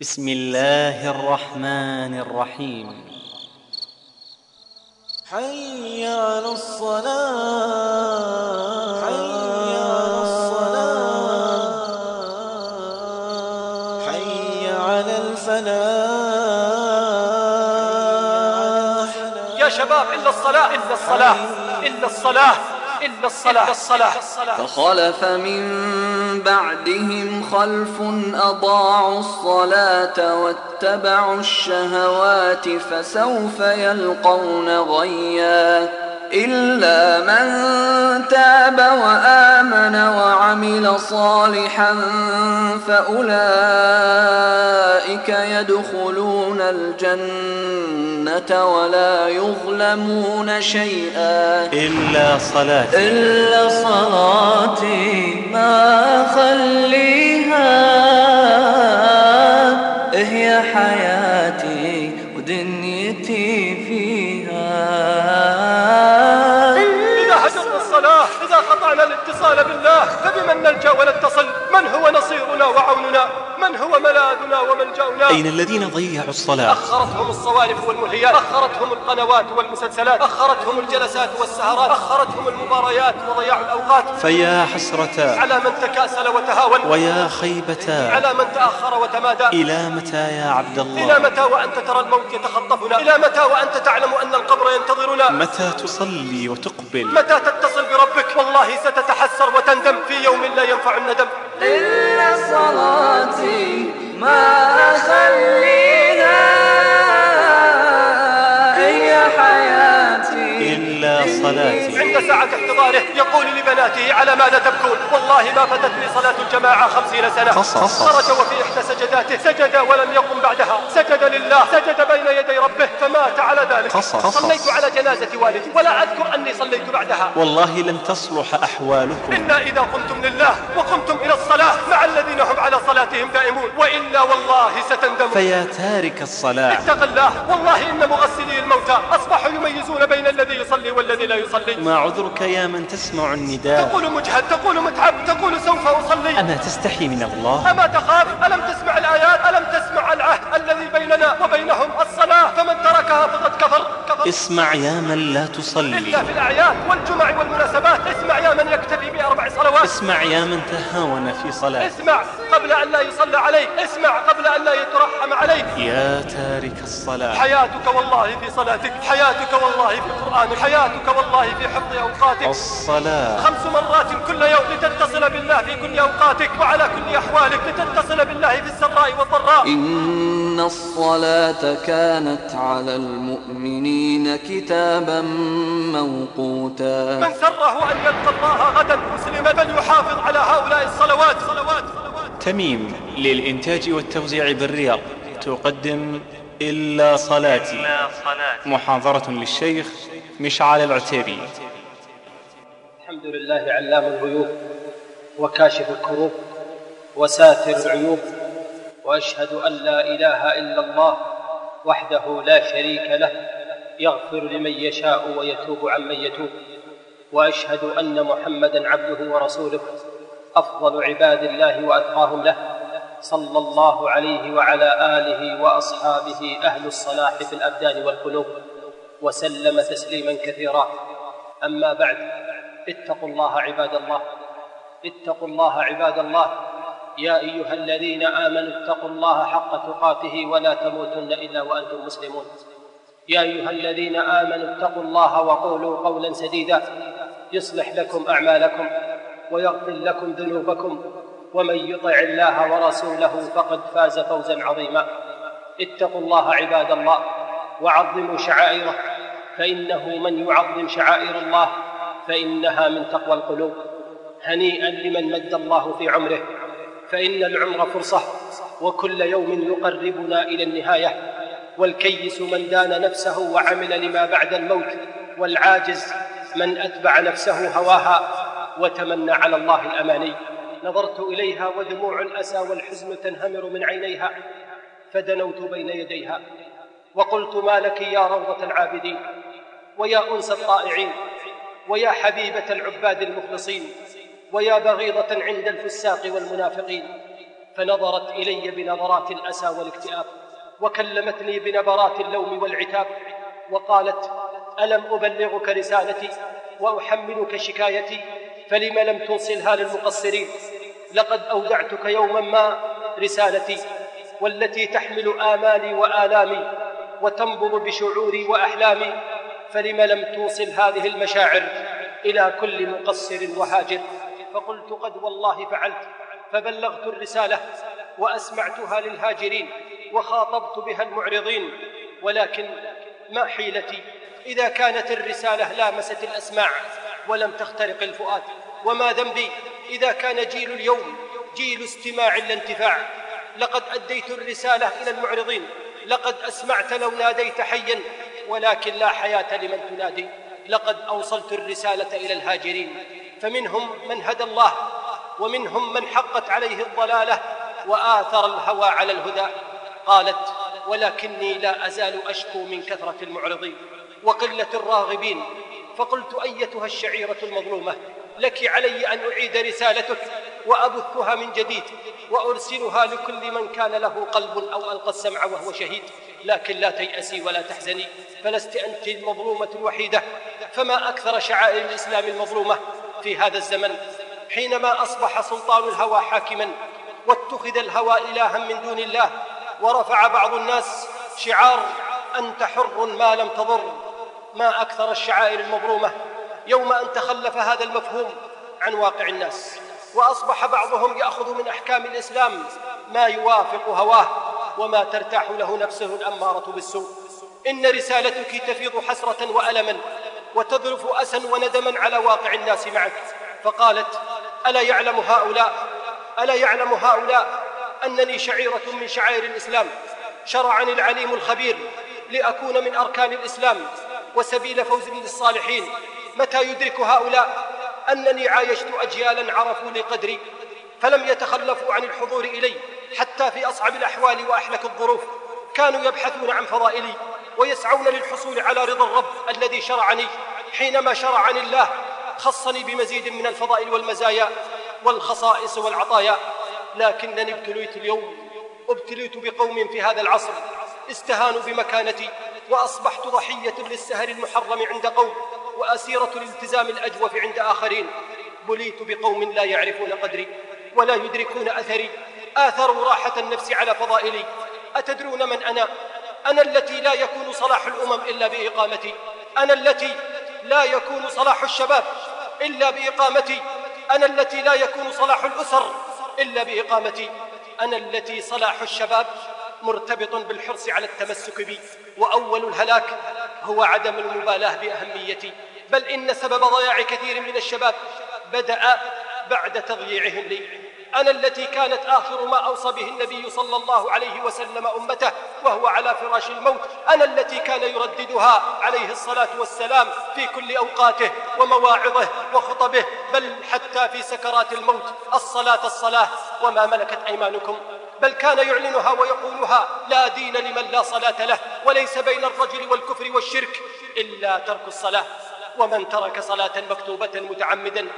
بسم الله الرحمن الرحيم. حي على الصلاة. حي على الصلاة حي على الفلاح. يا شباب إلا الصلاة إلا الصلاة إلا الصلاة. إلا الصلاة. الصلاة. فخلف من بعدهم خلف أضاعوا الصلاة واتبعوا الشهوات فسوف يلقون غيا. إلا من تاب وآمن وعمل صالحا فأولئك يدخلون الجنة ولا يظلمون شيئا إلا صلاة إلا صلاتي ما خليها هي حياتي الاتصال بالله فبمن نلجأ ونتصل؟ من هو نصيرنا وعوننا؟ من هو ملاذنا وملجأنا. أين الذين ضيعوا الصلاة؟ أخرتهم الصوارف والملهيات أخرتهم القنوات والمسلسلات. أخرتهم الجلسات والسهرات. أخرتهم المباريات وضياع الأوقات. فيا حسرة. على من تكاسل وتهاون. ويا خيبة. على من تأخر وتمادى. إلى متى يا عبد إلى الله متى وأنت ترى الموت يتخطفنا؟ إلى متى وأنت تعلم أن القبر ينتظرنا؟ متى تصلي وتقبل؟ متى تتصل بربك؟ والله ستتحسر وتندم. في يوم لا ينفع الندم. إلا صلاتي. ما خليها هي حياتي. إلا صلاتي. عند ساعة احتضاره يقول لبناته على ماذا تبكون؟ والله ما فاتتني صلاة الجماعة خمسين سنة. خرج وفي إحدى سجداته سجد ولم يقم بعدها سجد لله سجد بين يدي ربه فمات على ذلك. صليت على جنازة والدي ولا أذكر أني صليت بعدها. والله لن تصلح أحوالكم. إلا إذا قمتم لله وقمتم إلى الصلاة مع الذين هم على صلاتهم دائمون وإلا والله ستندمون. فيا تارك الصلاة. اتق الله والله إن مغسلي الموتى أصبحوا يميزون بين الذي يصلي والذي لا يصلي. ما عذرك يا من تسمع النداء؟ تقول مجهد تقول متعب تقول سوف أصلي. أما تستحي من الله؟ أما تخاف؟ ألم تسمع الآيات؟ ألم تسمع العهد الذي بيننا وبينهم الصلاة؟ فمن تركها فقد كفر. كفر. اسمع يا من لا تصلي. إلا في الأعياد والجمع والمناسبات. اسمع يا من يكتفي بأربع صلوات. اسمع يا من تهاون في صلاة. اسمع قبل أن لا يصلى عليك اسمع قبل أن لا يترحم عليك. يا تارك الصلاة. حياتك والله في صلاتك. حياتك والله في قرآنك. حياتك والله في حفظ أوقاتك. الصلاة. خمس مرات كل يوم لتتصل بالله في كل أوقاتك وعلى كل أحوالك لتتصل بالله في السراء والضراء. إن الصلاة كانت على المؤمنين كتابا موقوتا. من سره أن يلقى الله غدا مسلما فليحافظ على هؤلاء الصلوات. صلوات تميم للإنتاج والتوزيع بالرياض. تقدم إلا صلاتي. محاضرة للشيخ مشعل العتيبي. الحمد لله علام الغيوب وكاشف الكروب وساتر العيوب وأشهد أن لا إله إلا الله وحده لا شريك له يغفر لمن يشاء ويتوب عمن يتوب وأشهد أن محمدا عبده ورسوله. أفضل عباد الله وأتقاهم له. صلى الله عليه وعلى آله وأصحابه أهل الصلاح في الأبدان والقلوب وسلم تسليما كثيرا. أما بعد اتقوا الله عباد الله. اتقوا الله عباد الله. يا أيها الذين آمنوا اتقوا الله حق تقاته ولا تموتن إلا وأنتم مسلمون. يا أيها الذين آمنوا اتقوا الله وقولوا قولا سديدا. يصلح لكم أعمالكم. ويغفر لكم ذنوبكم ومن يطع الله ورسوله فقد فاز فوزا عظيما. اتقوا الله عباد الله وعظموا شعائره فإنه من يعظم شعائر الله فإنها من تقوى القلوب. هنيئا لمن مد الله في عمره فإن العمر فرصة وكل يوم يقربنا إلى النهاية. والكيس من دان نفسه وعمل لما بعد الموت والعاجز من أتبع نفسه هواها. وتمنى على الله الأماني. نظرت إليها ودموع الاسى والحزن تنهمر من عينيها فدنوت بين يديها. وقلت ما لك يا روضة العابدين ويا أنس الطائعين ويا حبيبة العباد المخلصين ويا بغيضة عند الفساق والمنافقين. فنظرت إلي بنظرات الأسى والاكتئاب وكلمتني بنبرات اللوم والعتاب وقالت ألم أبلغك رسالتي وأحملك شكايتي؟ فلم لم توصلها للمقصرين؟ لقد أودعتك يوما ما رسالتي والتي تحمل آمالي وآلامي وتنبض بشعوري وأحلامي فلم لم توصل هذه المشاعر إلى كل مقصر وهاجر؟ فقلت قد والله فعلت فبلغت الرسالة وأسمعتها للهاجرين وخاطبت بها المعرضين ولكن ما حيلتي؟ إذا كانت الرسالة لامست الأسماع ولم تخترق الفؤاد. وما ذنبي إذا كان جيل اليوم جيل استماع لا انتفاع لقد أديت الرسالة إلى المعرضين. لقد أسمعت لو ناديت حيا ولكن لا حياة لمن تنادي. لقد أوصلت الرسالة إلى الهاجرين. فمنهم من هدى الله ومنهم من حقت عليه الضلالة وآثر الهوى على الهدى. قالت ولكني لا أزال أشكو من كثرة المعرضين وقلة الراغبين فقلت أيتها الشعيرة المظلومة لك علي أن أعيد رسالتك وأبثها من جديد وأرسلها لكل من كان له قلب أو ألقى السمع وهو شهيد. لكن لا تيأسي ولا تحزني فلست أنت المظلومة الوحيدة. فما أكثر شعائر الإسلام المظلومة في هذا الزمن؟ حينما أصبح سلطان الهوى حاكما واتخذ الهوى الها من دون الله ورفع بعض الناس شعار أنت حر ما لم تضر. ما أكثر الشعائر المظلومة يوم أن تخلف هذا المفهوم عن واقع الناس وأصبح بعضهم يأخذ من أحكام الإسلام ما يوافق هواه وما ترتاح له نفسه الأمارة بالسوء. إن رسالتك تفيض حسرة وألما وتذرف أسا وندما على واقع الناس معك. فقالت ألا يعلم هؤلاء ألا يعلم هؤلاء أنني شعيرة من شعائر الإسلام؟ شرعني العليم الخبير لأكون من أركان الإسلام. وسبيل فوز للصالحين. متى يدرك هؤلاء أنني عايشت اجيالا عرفوا لي قدري فلم يتخلفوا عن الحضور إلي حتى في أصعب الأحوال وأحلك الظروف. كانوا يبحثون عن فضائلي ويسعون للحصول على رضا الرب الذي شرعني. حينما شرعني الله خصني بمزيد من الفضائل والمزايا والخصائص والعطايا. لكنني ابتليت اليوم ابتليت بقوم في هذا العصر استهانوا بمكانتي. وأصبحت ضحية للسهر المحرم عند قوم وأسيرة الالتزام الأجوف عند آخرين. بليت بقوم لا يعرفون قدري ولا يدركون أثري. آثروا راحة النفس على فضائلي. أتدرون من أنا؟ أنا التي لا يكون صلاح الأمم إلا بإقامتي. أنا التي لا يكون صلاح الشباب إلا بإقامتي. أنا التي لا يكون صلاح الأسر إلا بإقامتي. أنا التي صلاح الشباب مرتبط بالحرص على التمسك بي. وأول الهلاك هو عدم المبالاة بأهميتي. بل إن سبب ضياع كثير من الشباب بدأ بعد تضييعهم لي. أنا التي كانت آخر ما أوصى به النبي صلى الله عليه وسلم أمته وهو على فراش الموت. أنا التي كان يرددها عليه الصلاة والسلام في كل أوقاته ومواعظه وخطبه بل حتى في سكرات الموت. الصلاة الصلاة وما ملكت أيمانكم. بل كان يعلنها ويقولها لا دين لمن لا صلاة له وليس بين الرجل والكفر والشرك إلا ترك الصلاة. ومن ترك صلاة مكتوبة متعمدا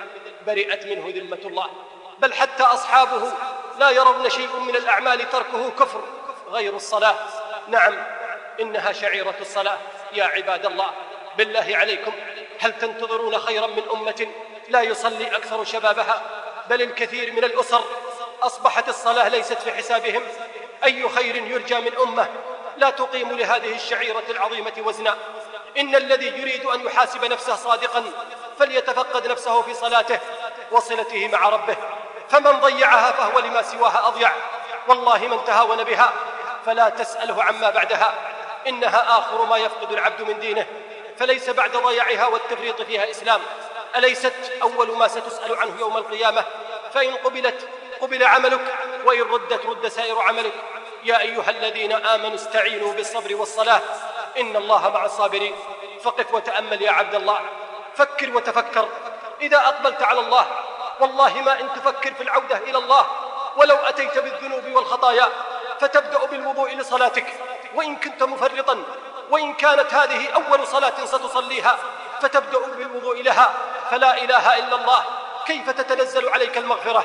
برئت منه ذمة الله. بل حتى أصحابه لا يرون شيء من الأعمال تركه كفر غير الصلاة. نعم إنها شعيرة الصلاة. يا عباد الله بالله عليكم هل تنتظرون خيرا من أمة لا يصلي أكثر شبابها؟ بل الكثير من الأسر أصبحت الصلاة ليست في حسابهم. أي خير يرجى من أمة لا تقيم لهذه الشعيرة العظيمة وزنا. إن الذي يريد أن يحاسب نفسه صادقا فليتفقد نفسه في صلاته وصلته مع ربه. فمن ضيعها فهو لما سواها أضيع. والله من تهاون بها فلا تسأله عما بعدها. إنها آخر ما يفقد العبد من دينه. فليس بعد ضياعها والتفريط فيها إسلام. أليست أول ما ستسأل عنه يوم القيامة؟ فإن قبلت قبل عملك وإن ردت رد سائر عملك. يا أيها الذين آمنوا استعينوا بالصبر والصلاة. إن الله مع الصابرين. فقف وتأمل يا عبد الله. فكر وتفكر. إذا أقبلت على الله والله ما إن تفكر في العودة إلى الله. ولو أتيت بالذنوب والخطايا فتبدأ بالوضوء لصلاتك. وإن كنت مفرطا وإن كانت هذه أول صلاة ستصليها فتبدأ بالوضوء لها. فلا إله إلا الله. كيف تتنزل عليك المغفرة؟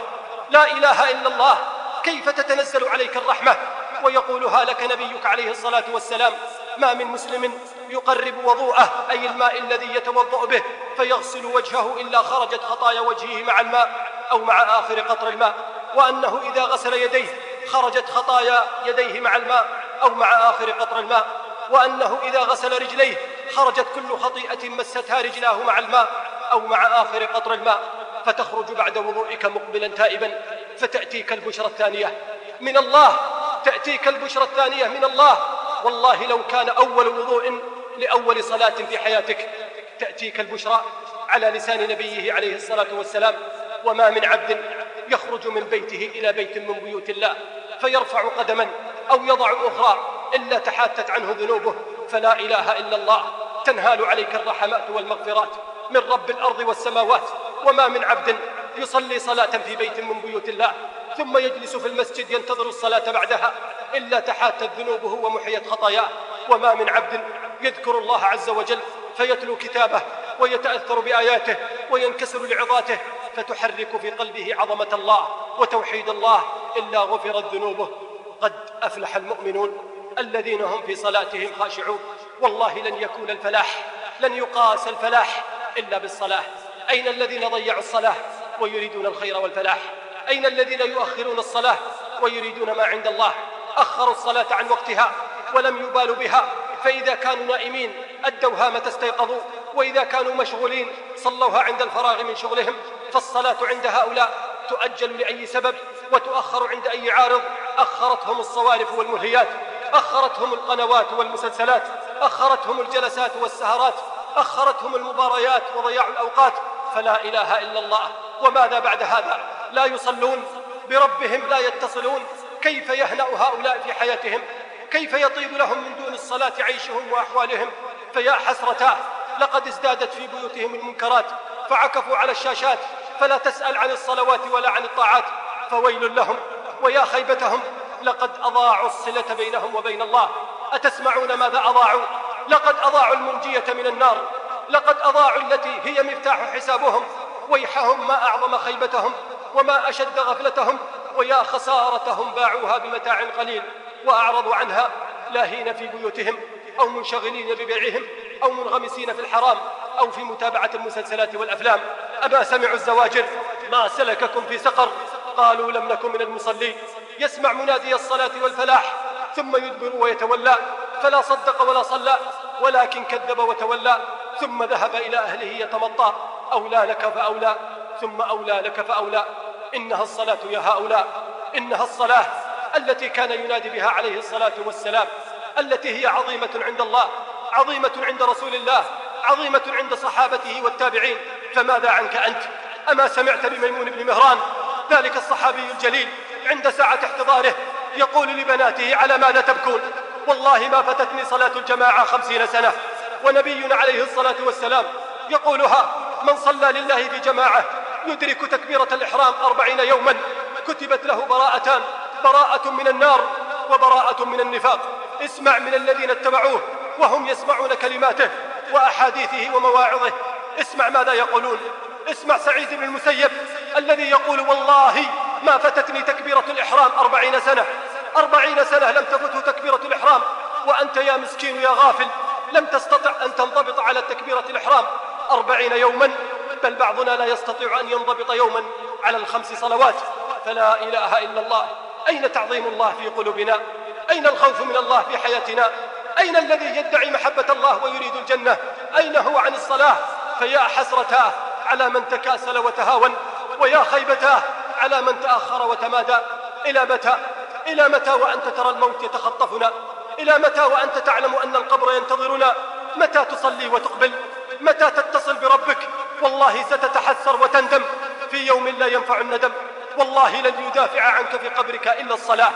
لا إله إلا الله. كيف تتنزل عليك الرحمة؟ ويقولها لك نبيك عليه الصلاة والسلام ما من مسلم يقرب وضوءه أي الماء الذي يتوضأ به فيغسل وجهه إلا خرجت خطايا وجهه مع الماء أو مع آخر قطر الماء. وأنه إذا غسل يديه خرجت خطايا يديه مع الماء أو مع آخر قطر الماء. وأنه إذا غسل رجليه خرجت كل خطيئة مستها رجلاه مع الماء أو مع آخر قطر الماء. فتخرج بعد وضوئك مقبلا تائبا فتأتيك البشرى الثانية. من الله! تأتيك البشرى الثانية من الله! والله لو كان أول وضوء لأول صلاة في حياتك تأتيك البشرى على لسان نبيه عليه الصلاة والسلام. وما من عبد يخرج من بيته إلى بيت من بيوت الله فيرفع قدما أو يضع أخرى إلا تحاتت عنه ذنوبه. فلا إله إلا الله! تنهال عليك الرحمات والمغفرات من رب الأرض والسماوات. وما من عبد يصلي صلاة في بيت من بيوت الله ثم يجلس في المسجد ينتظر الصلاة بعدها إلا تحاتت ذنوبه ومحيت خطاياه. وما من عبد يذكر الله عز وجل فيتلو كتابه ويتأثر بآياته وينكسر لعظاته فتحرك في قلبه عظمة الله وتوحيد الله إلا غفرت ذنوبه. قد أفلح المؤمنون الذين هم في صلاتهم خاشعون. والله لن يكون الفلاح لن يقاس الفلاح إلا بالصلاة. أين الذين ضيعوا الصلاة ويريدون الخير والفلاح؟ أين الذين يؤخرون الصلاة ويريدون ما عند الله؟ أخروا الصلاة عن وقتها ولم يبالوا بها فإذا كانوا نائمين أدوها متى استيقظوا وإذا كانوا مشغولين صلوها عند الفراغ من شغلهم فالصلاة عند هؤلاء تؤجل لأي سبب وتؤخر عند أي عارض. أخرتهم الصوارف والملهيات أخرتهم القنوات والمسلسلات أخرتهم الجلسات والسهرات أخرتهم المباريات وضياع الأوقات فلا إله إلا الله. وماذا بعد هذا؟ لا يصلون. بربهم لا يتصلون. كيف يهنأ هؤلاء في حياتهم؟ كيف يطيب لهم من دون الصلاة عيشهم وأحوالهم؟ فيا حسرتاه لقد ازدادت في بيوتهم المنكرات فعكفوا على الشاشات فلا تسأل عن الصلوات ولا عن الطاعات. فويل لهم. ويا خيبتهم لقد أضاعوا الصلة بينهم وبين الله. أتسمعون ماذا أضاعوا؟ لقد أضاعوا المنجية من النار. لقد أضاعوا التي هي مفتاح حسابهم. ويحهم ما أعظم خيبتهم وما أشد غفلتهم. ويا خسارتهم باعوها بمتاع قليل وأعرضوا عنها لاهين في بيوتهم أو منشغلين ببيعهم أو منغمسين في الحرام أو في متابعة المسلسلات والأفلام. أما سمعوا الزواجر؟ ما سلككم في سقر؟ قالوا لم نكن من المصلين. يسمع منادي الصلاة والفلاح ثم يدبر ويتولى. فلا صدق ولا صلى ولكن كذب وتولى. ثم ذهب إلى أهله يتمطى. أولى لك فأولى ثم أولى لك فأولى. إنها الصلاة يا هؤلاء. إنها الصلاة التي كان ينادي بها عليه الصلاة والسلام. التي هي عظيمة عند الله عظيمة عند رسول الله عظيمة عند صحابته والتابعين. فماذا عنك أنت؟ أما سمعت بميمون بن مهران؟ ذلك الصحابي الجليل عند ساعة احتضاره يقول لبناته على ماذا تبكون؟ والله ما فتتني صلاة الجماعة خمسين سنة. ونبينا عليه الصلاة والسلام يقولها من صلى لله في جماعة يدرك تكبيرة الإحرام أربعين يوما كتبت له براءتان براءة من النار وبراءة من النفاق. اسمع من الذين اتبعوه وهم يسمعون كلماته وأحاديثه ومواعظه. اسمع ماذا يقولون. اسمع سعيد بن المسيب الذي يقول والله ما فتتني تكبيرة الإحرام أربعين سنة أربعين سنة لم تفته تكبيرة الإحرام. وأنت يا مسكين يا غافل لم تستطع أن تنضبط على تكبيرة الإحرام أربعين يوما بل بعضنا لا يستطيع أن ينضبط يوما على الخمس صلوات. فلا إله إلا الله. أين تعظيم الله في قلوبنا؟ أين الخوف من الله في حياتنا؟ أين الذي يدعي محبة الله ويريد الجنة؟ أين هو عن الصلاة؟ فيا حسرتاه على من تكاسل وتهاون. ويا خيبتاه على من تأخر وتمادى. إلى متى؟ إلى متى وأنت ترى الموت يتخطفنا؟ إلى متى وأنت تعلم أن القبر ينتظرنا متى تصلي وتقبل؟ متى تتصل بربك؟ والله ستتحسر وتندم. في يوم لا ينفع الندم. والله لن يدافع عنك في قبرك إلا الصلاة.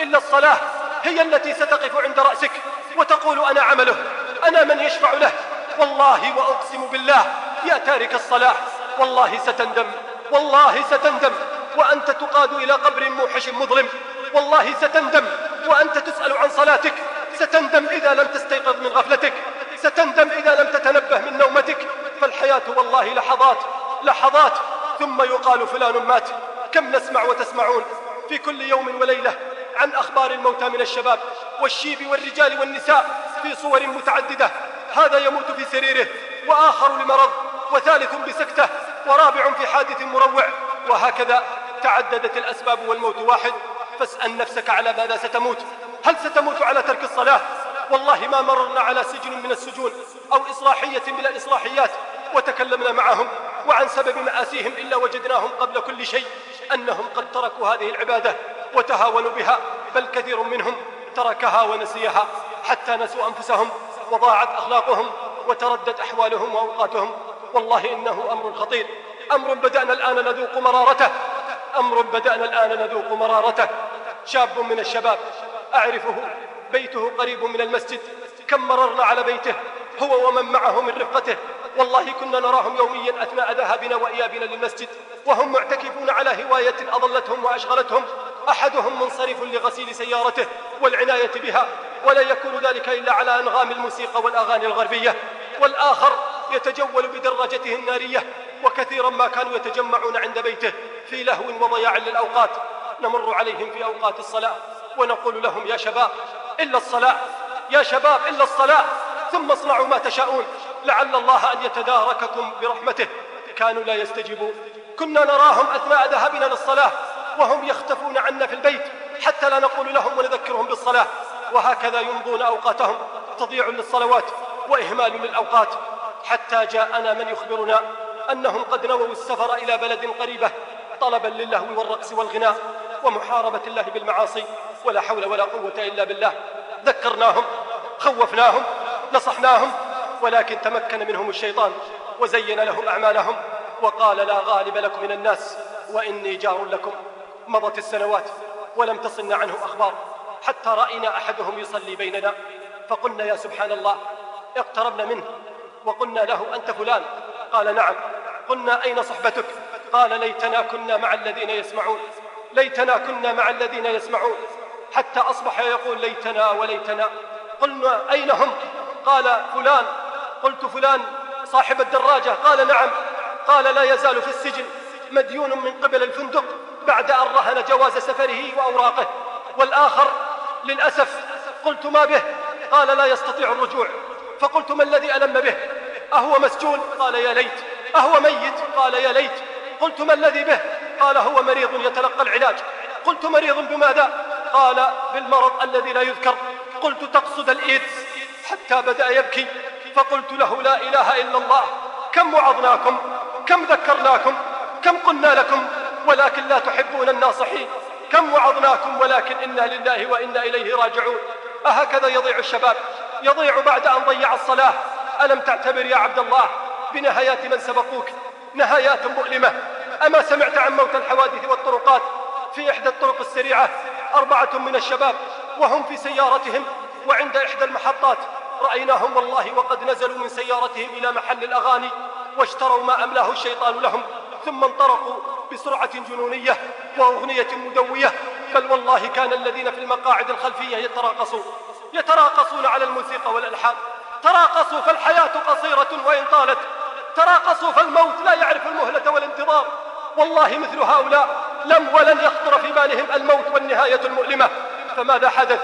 إلا الصلاة هي التي ستقف عند رأسك وتقول أنا عمله. أنا من يشفع له. والله وأقسم بالله يا تارك الصلاة. والله ستندم. والله ستندم. وأنت تقاد إلى قبر موحش مظلم. والله ستندم. وأنت تسأل عن صلاتك. ستندم إذا لم تستيقظ من غفلتك. ستندم إذا لم تتنبه من نومتك. فالحياة والله لحظات لحظات. ثم يقال فلان مات. كم نسمع وتسمعون في كل يوم وليلة عن أخبار الموتى من الشباب والشيب والرجال والنساء في صور متعددة. هذا يموت في سريره وآخر لمرض وثالث بسكتة ورابع في حادث مروع. وهكذا تعددت الأسباب والموت واحد فاسأل نفسك على ماذا ستموت. هل ستموت على ترك الصلاة؟ والله ما مررنا على سجن من السجون أو إصلاحية من الإصلاحيات وتكلمنا معهم وعن سبب مآسيهم إلا وجدناهم قبل كل شيء أنهم قد تركوا هذه العبادة وتهاونوا بها بل كثير منهم تركها ونسيها حتى نسوا أنفسهم وضاعت أخلاقهم وتردت أحوالهم وأوقاتهم. والله إنه أمر خطير. أمر بدأنا الآن نذوق مرارته. أمر بدأنا الآن نذوق مرارته. شاب من الشباب أعرفه بيته قريب من المسجد كم مررنا على بيته هو ومن معه من رفقته. والله كنا نراهم يوميا أثناء ذهابنا وإيابنا للمسجد وهم معتكفون على هواية أضلتهم وأشغلتهم أحدهم منصرف لغسيل سيارته والعناية بها ولا يكون ذلك إلا على أنغام الموسيقى والأغاني الغربية. والآخر يتجول بدراجته النارية وكثيرا ما كانوا يتجمعون عند بيته في لهو وضياع للأوقات. نمر عليهم في أوقات الصلاة ونقول لهم يا شباب إلا الصلاة يا شباب إلا الصلاة. ثم اصنعوا ما تشاءون. لعل الله أن يتدارككم برحمته. كانوا لا يستجيبون. كنا نراهم أثناء ذهابنا للصلاة وهم يختفون عنا في البيت حتى لا نقول لهم ونذكرهم بالصلاة. وهكذا يمضون أوقاتهم. تضيع للصلوات وإهمال للأوقات. حتى جاءنا من يخبرنا أنهم قد نووا السفر إلى بلد قريبة طلبا للهو والرقص والغناء. ومحاربة الله بالمعاصي ولا حول ولا قوة إلا بالله. ذكرناهم خوفناهم نصحناهم ولكن تمكن منهم الشيطان وزين لهم أعمالهم وقال لا غالب لكم من الناس وإني جار لكم. مضت السنوات ولم تصلنا عنه أخبار. حتى رأينا أحدهم يصلي بيننا فقلنا يا سبحان الله اقتربنا منه وقلنا له أنت فلان؟ قال نعم. قلنا أين صحبتك؟ قال ليتنا كنا مع الذين يسمعون. ليتنا كنا مع الذين يسمعون. حتى أصبح يقول ليتنا وليتنا. قلنا أين هم؟ قال فلان. قلت فلان صاحب الدراجة. قال نعم. قال لا يزال في السجن. مديون من قبل الفندق بعد أن رهن جواز سفره وأوراقه. والآخر للأسف قلت ما به؟ قال لا يستطيع الرجوع. فقلت ما الذي ألم به؟ أهو مسجون؟ قال يا ليت. أهو ميت؟ قال يا ليت. قلت ما الذي به؟ قال هو مريض يتلقى العلاج. قلت مريض بماذا؟ قال بالمرض الذي لا يذكر. قلت تقصد الإيدز. حتى بدأ يبكي. فقلت له لا إله إلا الله. كم وعظناكم؟ كم ذكرناكم؟ كم قلنا لكم؟ ولكن لا تحبون الناصحين. كم وعظناكم؟ ولكن إنا لله وإنا إليه راجعون. أهكذا يضيع الشباب. يضيع بعد أن ضيع الصلاة. ألم تعتبر يا عبد الله بنهايات من سبقوك؟ نهايات مؤلمة. أما سمعت عن موت الحوادث والطرقات في إحدى الطرق السريعة أربعة من الشباب وهم في سيارتهم وعند إحدى المحطات رأيناهم والله وقد نزلوا من سيارتهم إلى محل الأغاني واشتروا ما أملاه الشيطان لهم ثم انطلقوا بسرعة جنونية وأغنية مدوية بل والله كان الذين في المقاعد الخلفية يتراقصون يتراقصون على الموسيقى والألحان تراقصوا فالحياة قصيرة وإن طالت تراقصوا فالموت لا يعرف المهلة والانتظار والله مثل هؤلاء لم ولن يخطر في بالهم الموت والنهاية المؤلمة. فماذا حدث؟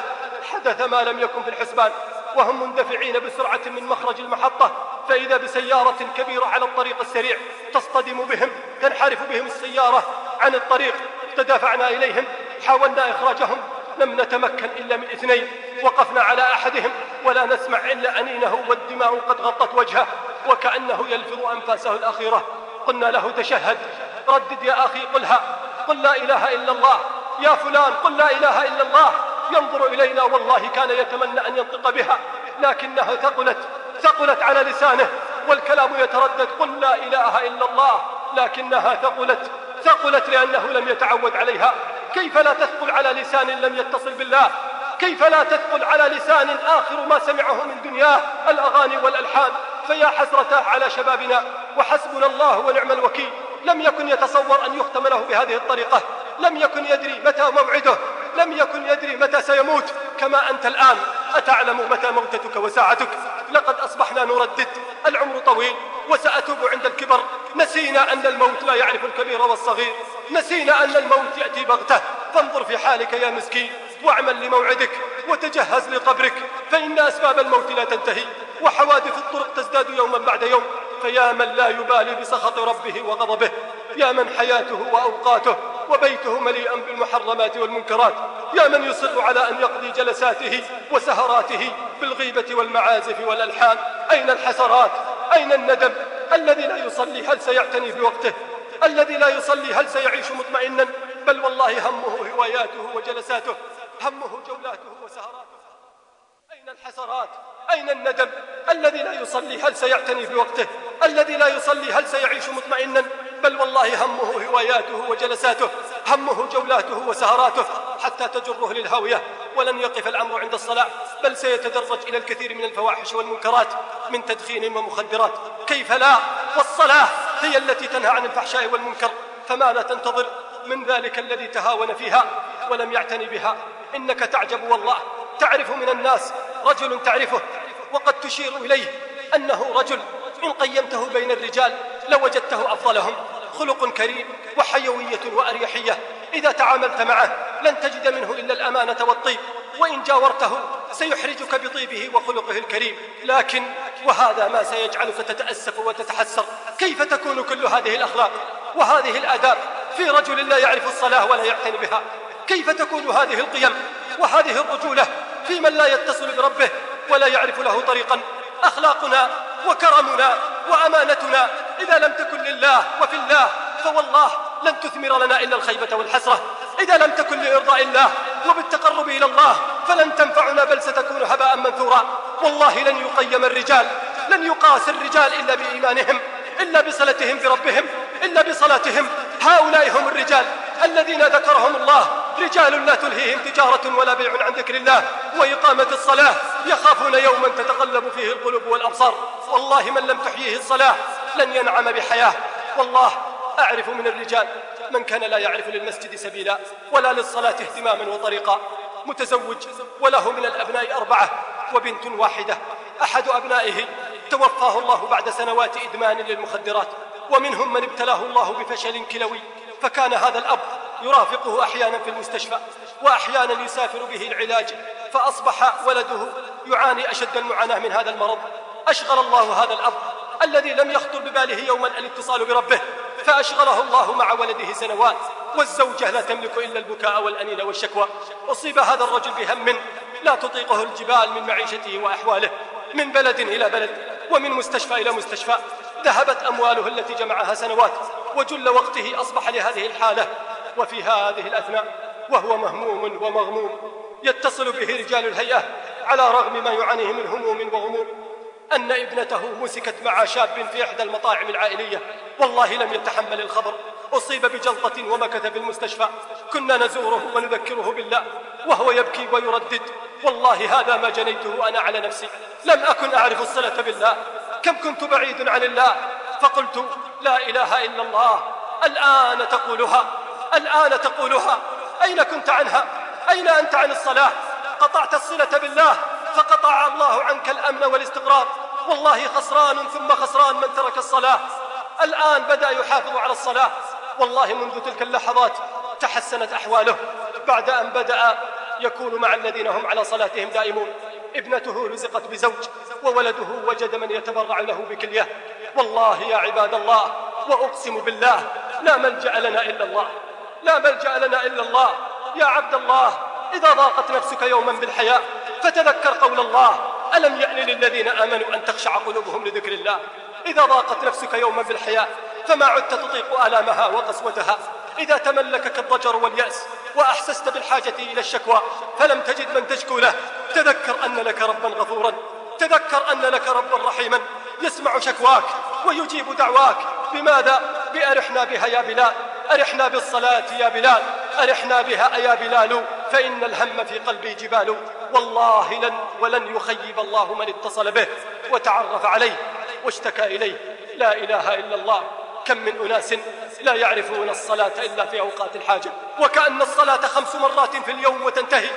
حدث ما لم يكن في الحسبان وهم مندفعين بسرعة من مخرج المحطة فإذا بسيارة كبيرة على الطريق السريع تصطدم بهم تنحرف بهم السيارة عن الطريق. تدافعنا إليهم حاولنا إخراجهم لم نتمكن إلا من اثنين. وقفنا على أحدهم ولا نسمع إلا أنينه والدماء قد غطت وجهه وكأنه يلفظ أنفاسه الأخيرة. قلنا له تشهد. ردد يا أخي قلها قل لا إله إلا الله. يا فلان قل لا إله إلا الله. ينظر إلينا والله كان يتمنى أن ينطق بها. لكنها ثقلت ثقلت على لسانه والكلام يتردد. قل لا إله إلا الله. لكنها ثقلت ثقلت لأنه لم يتعود عليها. كيف لا تثقل على لسان لم يتصل بالله؟ كيف لا تثقل على لسان آخر ما سمعه من دنياه؟ الأغاني والألحان. فيا حسرته على شبابنا وحسبنا الله ونعم الوكيل. لم يكن يتصور أن يختم له بهذه الطريقة. لم يكن يدري متى موعده. لم يكن يدري متى سيموت. كما أنت الآن أتعلم متى موتتك وساعتك؟ لقد أصبحنا نردد. العمر طويل وسأتوب عند الكبر. نسينا أن الموت لا يعرف الكبير والصغير. نسينا أن الموت يأتي بغتة. فانظر في حالك يا مسكين واعمل لموعدك وتجهز لقبرك. فإن أسباب الموت لا تنتهي وحوادث الطرق تزداد يوما بعد يوم. فيا من لا يبالي بسخط ربه وغضبه يا من حياته وأوقاته وبيته مليئا بالمحرمات والمنكرات يا من يصر على أن يقضي جلساته وسهراته بالغيبة والمعازف والألحان أين الحسرات؟ أين الندم؟ الذي لا يصلي هل سيعتني بوقته؟ الذي لا يصلي هل سيعيش مطمئنا؟ بل والله همه هواياته وجلساته همه جولاته وسهراته. أين الحسرات؟ أين الندم؟ الذي لا يصلي هل سيعتني بوقته؟ الذي لا يصلي هل سيعيش مطمئنا؟ بل والله همه هواياته وجلساته همه جولاته وسهراته حتى تجره للهاوية. ولن يقف الأمر عند الصلاة بل سيتدرج إلى الكثير من الفواحش والمنكرات من تدخين ومخدرات. كيف لا؟ والصلاة هي التي تنهى عن الفحشاء والمنكر. فماذا تنتظر من ذلك الذي تهاون فيها ولم يعتني بها. إنك تعجب والله. تعرف من الناس رجل تعرفه. وقد تشير إليه أنه رجل إن قيمته بين الرجال لوجدته أفضلهم خلق كريم وحيوية وأريحية. إذا تعاملت معه لن تجد منه إلا الأمانة والطيب وإن جاورته سيحرجك بطيبه وخلقه الكريم. لكن وهذا ما سيجعلك تتأسف وتتحسر. كيف تكون كل هذه الأخلاق وهذه الآداب في رجل لا يعرف الصلاة ولا يعتني بها؟ كيف تكون هذه القيم وهذه الرجولة في من لا يتصل بربه ولا يعرف له طريقا أخلاقنا وكرمنا وأمانتنا. إذا لم تكن لله وفي الله فوالله لن تثمر لنا إلا الخيبة والحسرة. إذا لم تكن لإرضاء الله وبالتقرب إلى الله فلن تنفعنا بل ستكون هباء منثورا. والله لن يقيم الرجال لن يقاس الرجال إلا بإيمانهم إلا بصلتهم بربهم إلا بصلاتهم. هؤلاء هم الرجال الذين ذكرهم الله رجال لا تلهيهم تجارة ولا بيع عن ذكر الله وإقامة الصلاة. يخافون يوما تتقلب فيه القلوب والأبصار. والله من لم تحييه الصلاة لن ينعم بحياة. والله أعرف من الرجال من كان لا يعرف للمسجد سبيلا ولا للصلاة اهتماما وطريقا. متزوج وله من الأبناء أربعة وبنت واحدة. أحد أبنائه توفاه الله بعد سنوات إدمان للمخدرات. ومنهم من ابتلاه الله بفشل كلوي. فكان هذا الأب يرافقه أحيانا في المستشفى وأحيانا يسافر به العلاج فأصبح ولده يعاني أشد المعاناة من هذا المرض. أشغل الله هذا الأب الذي لم يخطر بباله يوما الاتصال بربه فأشغله الله مع ولده سنوات والزوجة لا تملك إلا البكاء والأنين والشكوى. أصيب هذا الرجل بهم لا تطيقه الجبال من معيشته وأحواله من بلد إلى بلد ومن مستشفى إلى مستشفى. ذهبت أمواله التي جمعها سنوات وجل وقته أصبح لهذه الحالة وفي هذه الأثناء وهو مهموم ومغموم يتصل به رجال الهيئة على رغم ما يعانيه من هموم وغموم أن ابنته مسكت مع شاب في إحدى المطاعم العائلية. والله لم يتحمل الخبر. أصيب بجلطة ومكث في المستشفى كنا نزوره ونذكره بالله وهو يبكي ويردد. والله هذا ما جنيته أنا على نفسي. لم أكن أعرف الصلة بالله. كم كنت بعيد عن الله. فقلت لا إله إلا الله. الآن تقولها. الآن تقولها. أين كنت عنها؟ أين أنت عن الصلاة؟ قطعت الصلة بالله فقطع الله عنك الأمن والاستقرار. والله خسران ثم خسران من ترك الصلاة. الآن بدأ يحافظ على الصلاة. والله منذ تلك اللحظات تحسنت أحواله. بعد أن بدأ يكون مع الذين هم على صلاتهم دائمون. ابنته رزقت بزوج وولده وجد من يتبرع له بكلية. والله يا عباد الله وأقسم بالله لا ملجأ لنا إلا الله. لا ملجأ لنا إلا الله. يا عبد الله إذا ضاقت نفسك يوما بالحياة فتذكر قول الله. ألم يأن للذين آمنوا أن تخشع قلوبهم لذكر الله؟ إذا ضاقت نفسك يوما بالحياة فما عدت تطيق آلامها وقسوتها؟ إذا تملكك الضجر واليأس وأحسست بالحاجة إلى الشكوى فلم تجد من تشكو له. تذكر أن لك ربا غفورا. تذكر أن لك ربا رحيما. يسمع شكواك ويجيب دعواك. بماذا؟ بأرحنا بها يا بلال. أرحنا بالصلاة يا بلال أرحنا بها يا بلال فإن الهم في قلبي جبال. والله لن ولن يخيب الله من اتصل به وتعرف عليه واشتكى إليه. لا إله إلا الله كم من أناس لا يعرفون الصلاة إلا في أوقات الحاجة. وكأن الصلاة خمس مرات في اليوم وتنتهي.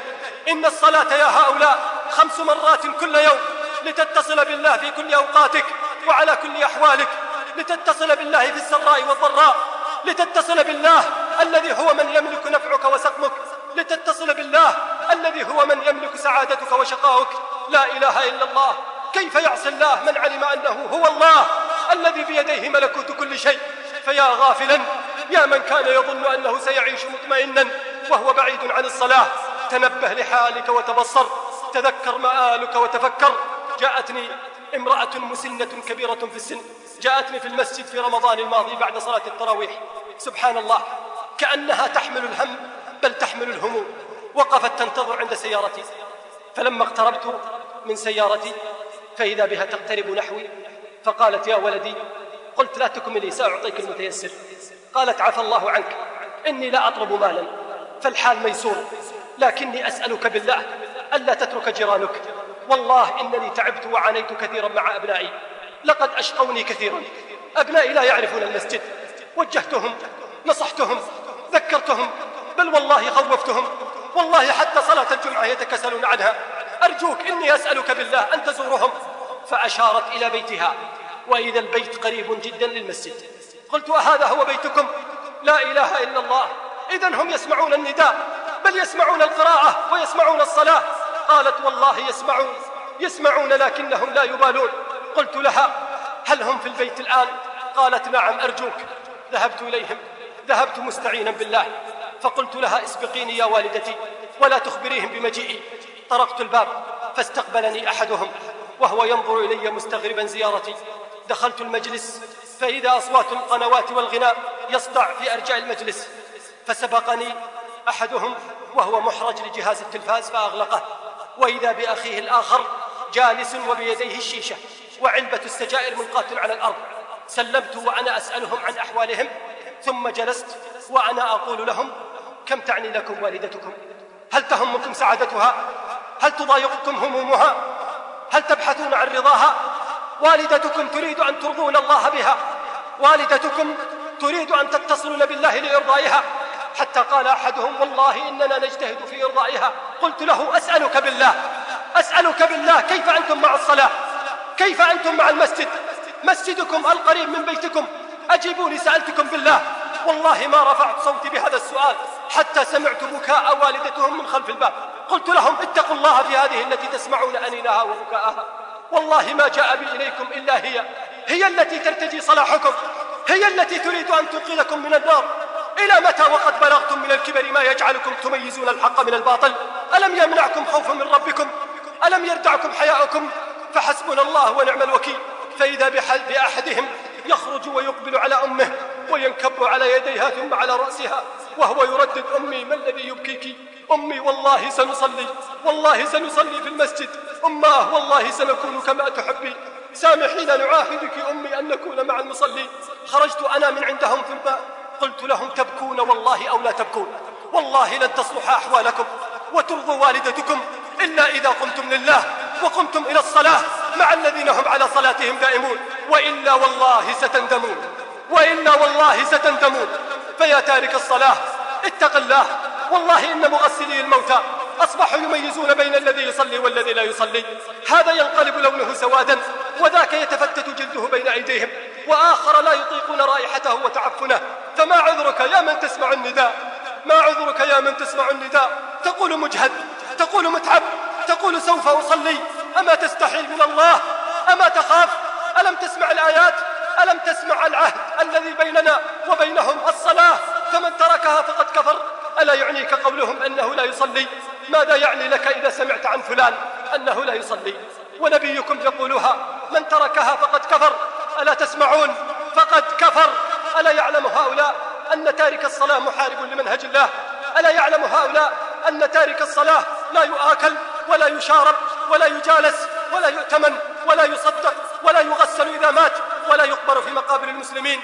إن الصلاة يا هؤلاء خمس مرات كل يوم. لتتصل بالله في كل أوقاتك وعلى كل أحوالك. لتتصل بالله في السراء والضراء. لتتصل بالله الذي هو من يملك نفعك وسقمك. لتتصل بالله الذي هو من يملك سعادتك وشقاؤك. لا إله إلا الله. كيف يعصي الله من علم أنه هو الله الذي بيديه ملكوت كل شيء؟ فيا غافلا. يا من كان يظن أنه سيعيش مطمئنا وهو بعيد عن الصلاة. تنبه لحالك وتبصر. تذكر مآلك وتفكر. جاءتني امرأة مسنة كبيرة في السن. جاءتني في المسجد في رمضان الماضي بعد صلاة التراويح. سبحان الله كأنها تحمل الهم بل تحمل الهموم وقفت تنتظر عند سيارتي. فلما اقتربت من سيارتي فإذا بها تقترب نحوي فقالت يا ولدي قلت لا تكملي سأعطيك المتيسر. قالت عفى الله عنك إني لا أطلب مالا فالحال ميسور لكني أسألك بالله ألا تترك جيرانك؟ والله إنني تعبت وعانيت كثيرا مع أبنائي. لقد أشقوني كثيرا أبنائي لا يعرفون المسجد. وجهتهم نصحتهم ذكرتهم بل والله خوفتهم. والله حتى صلاة الجمعة يتكسلون عنها. أرجوك إني أسألك بالله أن تزورهم. فأشارت إلى بيتها. وإذا البيت قريب جدا للمسجد. قلت أهذا هو بيتكم؟ لا إله إلا الله. إذا هم يسمعون النداء بل يسمعون القراءة ويسمعون الصلاة. قالت والله يسمعون. يسمعون لكنهم لا يبالون. قلت لها هل هم في البيت الآن؟ قالت نعم أرجوك. ذهبت إليهم ذهبت مستعينا بالله. فقلت لها اسبقيني يا والدتي ولا تخبريهم بمجيئي. طرقت الباب فاستقبلني أحدهم وهو ينظر إلي مستغربا زيارتي. دخلت المجلس فإذا أصوات القنوات والغناء يصدع في أرجاء المجلس. فسبقني أحدهم وهو محرج لجهاز التلفاز فأغلقه. وإذا بأخيه الآخر جالس وبيديه الشيشة. وعلبة السجائر ملقاة على الأرض. سلمت وأنا أسألهم عن أحوالهم ثم جلست وأنا أقول لهم كم تعني لكم والدتكم؟ هل تهمكم سعادتها؟ هل تضايقكم همومها؟ هل تبحثون عن رضاها؟ والدتكم تريد أن ترضون الله بها. والدتكم تريد أن تتصلون بالله لإرضائها. حتى قال أحدهم والله إننا نجتهد في إرضائها. قلت له أسألك بالله أسألك بالله كيف أنتم مع الصلاة؟ كيف أنتم مع المسجد؟ مسجدكم القريب من بيتكم. أجيبوني سألتكم بالله. والله ما رفعت صوتي بهذا السؤال حتى سمعت بكاء والدتهم من خلف الباب. قلت لهم اتقوا الله في هذه التي تسمعون أنينها وبكاءها. والله ما جاء بي إليكم إلا هي. هي التي ترتجي صلاحكم. هي التي تريد أن تنقذكم من النار. إلى متى وقد بلغتم من الكبر ما يجعلكم تميزون الحق من الباطل؟ ألم يمنعكم خوف من ربكم؟ ألم يردعكم حياؤكم؟ فحسبنا الله ونعم الوكيل. فإذا بأحدهم يخرج ويقبل على أمه وينكب على يديها ثم على رأسها وهو يردد أمي ما الذي يبكيك؟ أمي والله سنصلي والله سنصلي في المسجد. أماه والله سنكون كما تحبي. سامحينا نعاهدك أمي أن نكون مع المصلين خرجت أنا من عندهم ثم قلت لهم تبكون والله أو لا تبكون. والله لن تصلح أحوالكم وترضوا والدتكم إلا إذا قمتم لله. وقمتم إلى الصلاة. مع الذين هم على صلاتهم دائمون. وإلا والله ستندمون. وإلا والله ستندمون. فيا تارك الصلاة. اتق الله. والله إن مغسلي الموتى. أصبحوا يميزون بين الذي يصلي والذي لا يصلي. هذا ينقلب لونه سوادا. وذاك يتفتت جلده بين أيديهم. وآخر لا يطيقون رائحته وتعفنه. فما عذرك يا من تسمع النداء؟ ما عذرك يا من تسمع النداء؟ تقول مجهد. تقول متعب. تقول سوف أصلي؟ أما تستحي من الله؟ أما تخاف؟ ألم تسمع الآيات؟ ألم تسمع العهد الذي بيننا وبينهم الصلاة؟ فمن تركها فقد كفر. ألا يعنيك قولهم أنه لا يصلي؟ ماذا يعني لك إذا سمعت عن فلان أنه لا يصلي؟ ونبيكم يقولها من تركها فقد كفر. ألا تسمعون؟ فقد كفر. ألا يعلم هؤلاء أن تارك الصلاة محارب لمنهج الله؟ ألا يعلم هؤلاء أن تارك الصلاة لا يؤكل ولا يشارب ولا يجالس ولا يؤتمن ولا يصدق ولا يغسل إذا مات ولا يقبر في مقابر المسلمين.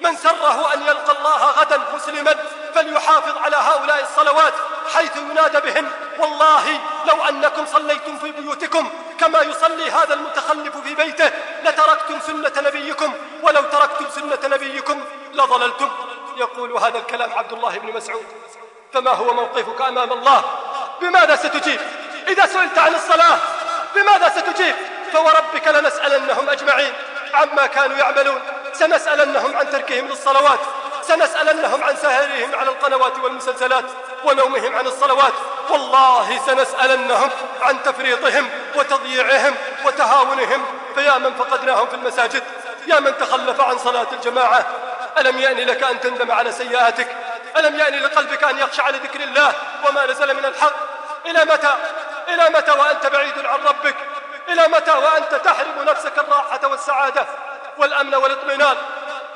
من سره أن يلقى الله غدا مسلما فليحافظ على هؤلاء الصلوات حيث ينادى بهن والله لو أنكم صليتم في بيوتكم كما يصلي هذا المتخلف في بيته لتركتم سنة نبيكم ولو تركتم سنة نبيكم لضللتم. يقول هذا الكلام عبد الله بن مسعود. فما هو موقفك أمام الله؟ بماذا ستجيب؟ إذا سئلت عن الصلاة بماذا ستجيب؟ فوربك لنسألنهم أجمعين عما كانوا يعملون. سنسألنهم عن تركهم للصلوات سنسألنهم عن سهرهم على القنوات والمسلسلات ونومهم عن الصلوات. والله سنسألنهم عن تفريطهم وتضييعهم وتهاونهم. فيا من فقدناهم في المساجد يا من تخلف عن صلاة الجماعة. ألم يأن لك أن تندم على سيئاتك؟ ألم يأن لقلبك أن يخشع لذكر الله وما نزل من الحق؟ إلى متى؟ إلى متى وأنت بعيد عن ربك؟ إلى متى وأنت تحرم نفسك الراحة والسعادة والأمن والاطمئنان؟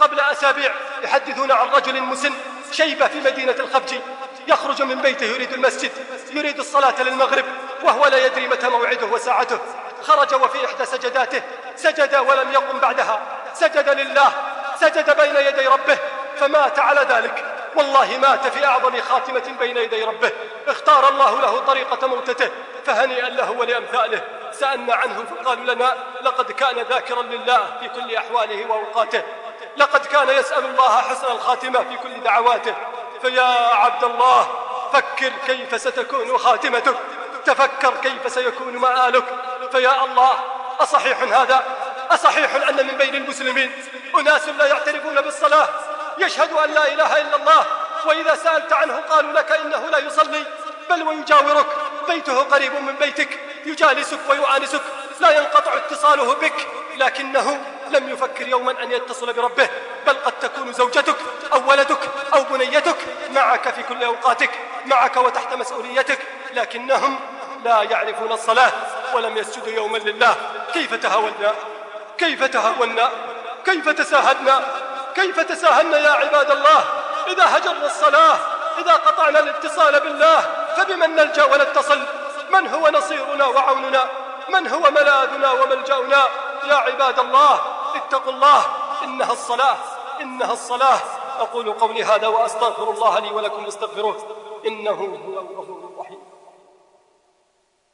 قبل أسابيع يحدثون عن رجل مسن شيبة في مدينة الخفجي يخرج من بيته يريد المسجد يريد الصلاة للمغرب وهو لا يدري متى موعده وساعته. خرج وفي إحدى سجداته سجد ولم يقم بعدها. سجد لله سجد بين يدي ربه فمات على ذلك. والله مات في أعظم خاتمة بين يدي ربه. اختار الله له طريقة موتته فهنيئا له ولأمثاله. سألنا عنه فقالوا لنا لقد كان ذاكرا لله في كل أحواله وأوقاته. لقد كان يسأل الله حسن الخاتمة في كل دعواته. فيا عبد الله فكر كيف ستكون خاتمتك. تفكر كيف سيكون مآلك. فيا الله أصحيح هذا؟ أصحيح أن من بين المسلمين أناس لا يعترفون بالصلاة؟ يشهد أن لا إله إلا الله. وإذا سألت عنه قالوا لك إنه لا يصلي. بل ويجاورك. بيته قريب من بيتك. يجالسك ويؤانسك لا ينقطع اتصاله بك. لكنه لم يفكر يوما أن يتصل بربه. بل قد تكون زوجتك أو ولدك أو بنيتك. معك في كل أوقاتك. معك وتحت مسؤوليتك. لكنهم لا يعرفون الصلاة. ولم يسجدوا يوما لله. كيف تهاونا؟ كيف تهاونا؟ كيف تساهدنا؟ كيف تساهلنا يا عباد الله؟ إذا هجرنا الصلاة إذا قطعنا الاتصال بالله فبمن نلجأ ونتصل؟ من هو نصيرنا وعوننا؟ من هو ملاذنا وملجأنا؟ يا عباد الله اتقوا الله إنها الصلاة إنها الصلاة. أقول قولي هذا وأستغفر الله لي ولكم استغفروه إنه هو الغفور الرحيم.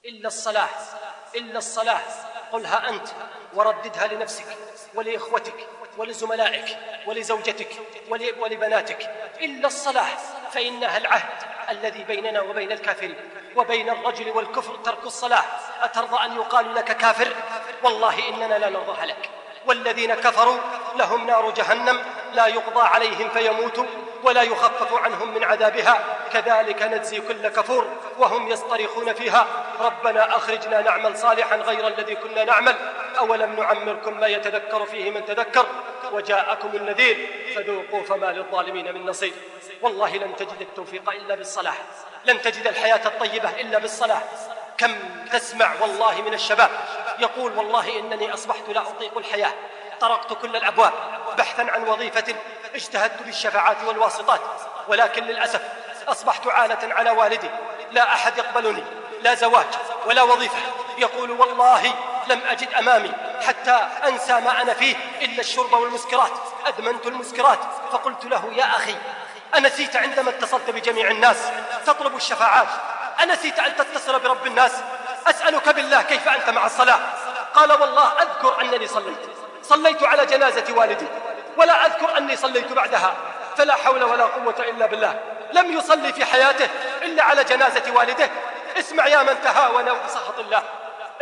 إلا الصلاة إلا الصلاة. قلها أنت ورددها لنفسك ولإخوتك. ولزملائك ولزوجتك ول- ولبناتك إلا الصلاة فإنها العهد الذي بيننا وبين الكافرين وبين الرجل والكفر ترك الصلاة أترضى أن يقال لك كافر؟ والله إننا لا نرضاها لك. والذين كفروا لهم نار جهنم لا يقضى عليهم فيموتوا ولا يخفف عنهم من عذابها. كذلك نجزي كل كفور وهم يصطرخون فيها. ربنا أخرجنا نعمل صالحا غير الذي كنا نعمل. أولم نعمركم ما يتذكر فيه من تذكر؟ وجاءكم النذير فذوقوا فما للظالمين من نصير والله لن تجد التوفيق إلا بالصلاة لن تجد الحياة الطيبة إلا بالصلاة كم تسمع والله من الشباب يقول والله إنني أصبحت لا أطيق الحياة. طرقت كل الأبواب بحثا عن وظيفة اجتهدت بالشفاعات والواسطات ولكن للأسف أصبحت عالة على والدي. لا أحد يقبلني لا زواج ولا وظيفة. يقول والله لم أجد أمامي حتى أنسى ما أنا فيه إلا الشرب والمسكرات. أدمنت المسكرات. فقلت له يا أخي أنسيت عندما اتصلت بجميع الناس تطلب الشفاعات. أنسيت أن تتصل برب الناس. أسألك بالله كيف أنت مع الصلاة قال والله أذكر أنني صليت. صليت على جنازة والدي ولا أذكر أني صليت بعدها. فلا حول ولا قوة إلا بالله. لم يصلي في حياته إلا على جنازة والده. اسمع يا من تهاون بسخط الله.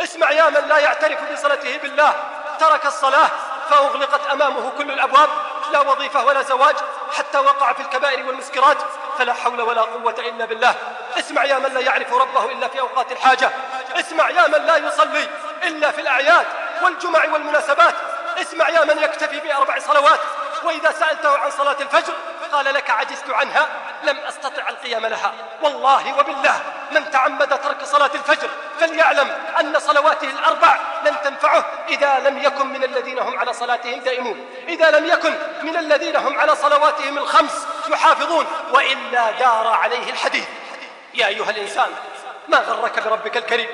اسمع يا من لا يعترف بصلته بالله. ترك الصلاة فأغلقت أمامه كل الأبواب. لا وظيفة ولا زواج حتى وقع في الكبائر والمسكرات. فلا حول ولا قوة إلا بالله. اسمع يا من لا يعرف ربه إلا في أوقات الحاجة. اسمع يا من لا يصلي إلا في الأعياد والجمع والمناسبات. اسمع يا من يكتفي بأربع صلوات. وإذا سألته عن صلاة الفجر قال لك عجزت عنها. لم أستطع القيام لها. والله وبالله من تعمد ترك صلاة الفجر فليعلم أن صلواته الأربع لن تنفعه إذا لم يكن من الذين هم على صلاتهم دائمون. إذا لم يكن من الذين هم على صلواتهم الخمس يحافظون وإلا دار عليه الحديث. يا أيها الإنسان ما غرك بربك الكريم؟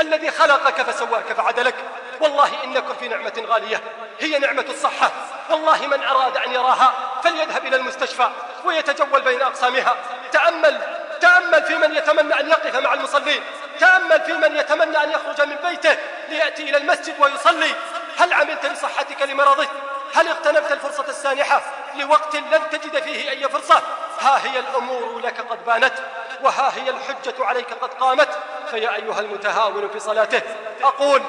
الذي خلقك فسواك فعدلك. والله إنكم في نعمة غالية. هي نعمة الصحة. والله من أراد أن يراها فليذهب إلى المستشفى ويتجول بين أقسامها. تأمل تأمل في من يتمنى أن يقف مع المصلين. تأمل في من يتمنى أن يخرج من بيته ليأتي إلى المسجد ويصلي. هل عملت لصحتك لمرضك هل هل اغتنمت الفرصة السانحة لوقت لن تجد فيه أي فرصة؟ ها هي الأمور لك قد بانت وها هي الحجة عليك قد قامت. فيا أيها المتهاون في صلاته أقول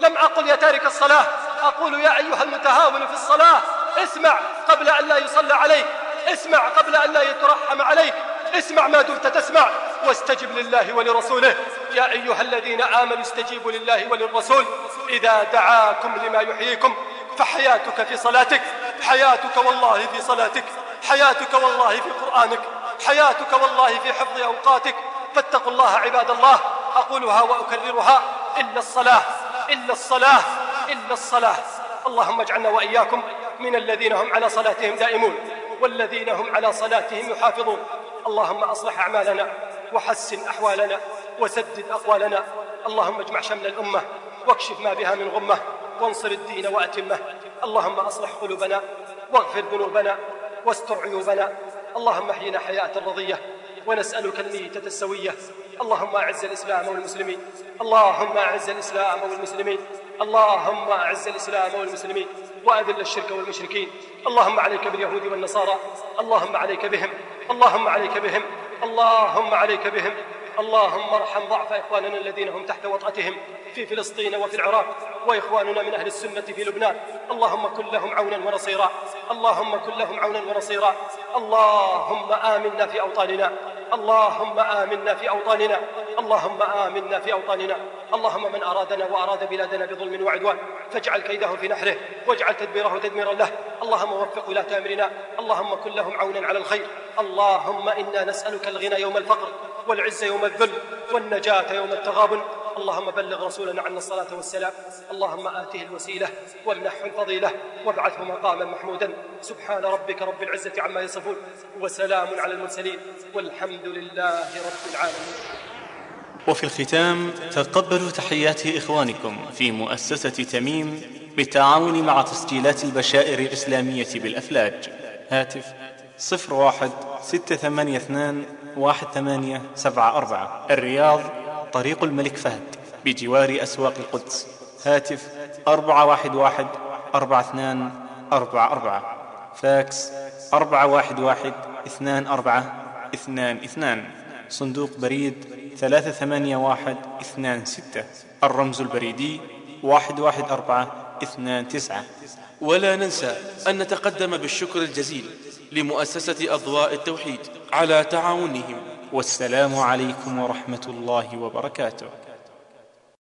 لم أقل يا تارك الصلاة أقول يا أيها المتهاون في الصلاة اسمع قبل أن لا يصلى عليك اسمع قبل أن لا يترحم عليك اسمع ما دمت تسمع واستجب لله ولرسوله. يا أيها الذين آمنوا استجيبوا لله وللرسول. إذا دعاكم لما يحييكم فحياتك في صلاتك حياتك والله في صلاتك حياتك والله في قرآنك حياتك والله في حفظ أوقاتك. فاتقوا الله عباد الله. أقولها وأكررها. إلا الصلاة إلا الصلاة إلا الصلاة. اللهم اجعلنا وإياكم من الذين هم على صلاتهم دائمون والذين هم على صلاتهم يحافظون. اللهم أصلح أعمالنا وحسن أحوالنا وسدد أقوالنا. اللهم اجمع شمل الأمة واكشف ما بها من غمة وانصر الدين وأتمه. اللهم أصلح قلوبنا واغفر ذنوبنا واستر عيوبنا. اللهم احينا حياة رضية ونسألك الميتة السوية. اللهم أعز الإسلام والمسلمين. اللهم أعز الإسلام والمسلمين. اللهم أعز الإسلام والمسلمين. وأذل الشرك والمشركين. اللهم عليك باليهود والنصارى. اللهم عليك بهم. اللهم عليك بهم. اللهم عليك بهم. اللهم ارحم ضعف إخواننا الذين هم تحت وطأتهم في فلسطين وفي العراق وإخواننا من أهل السنة في لبنان. اللهم كن لهم عونا ونصيرا. اللهم كن لهم عونا ونصيرا. اللهم آمنا في أوطاننا. اللهم آمنا في أوطاننا. اللهم آمنا في أوطاننا. اللهم من أرادنا وأراد بلادنا بظلم وعدوان فاجعل كيده في نحره واجعل تدبيره تدميرا له. اللهم وفق ولاة أمرنا اللهم كن لهم عونا على الخير. اللهم إنا نسألك الغنى يوم الفقر. والعز يوم الذل والنجاة يوم التغابن اللهم بلغ رسولنا عنا الصلاة والسلام. اللهم آته الوسيلة وامنحه الفضيلة وابعثه مقاما محمودا. سبحان ربك رب العزة عما يصفون. وسلام على المرسلين. والحمد لله رب العالمين. وفي الختام تقبلوا تحيات إخوانكم في مؤسسة تميم بالتعاون مع تسجيلات البشائر الإسلامية بالأفلاج. هاتف صفر واحد ستة ثمانية اثنان واحد ثمانية سبعة أربعة. الرياض طريق الملك فهد بجوار أسواق القدس. هاتف أربعة واحد واحد أربعة اثنان أربعة أربعة. فاكس أربعة واحد واحد اثنان أربعة اثنان اثنان. صندوق بريد ثلاثة ثمانية واحد اثنان ستة. الرمز البريدي واحد واحد أربعة اثنان تسعة. ولا ننسى أن نتقدم بالشكر الجزيل. لمؤسسة أضواء التوحيد على تعاونهم. والسلام عليكم ورحمة الله وبركاته.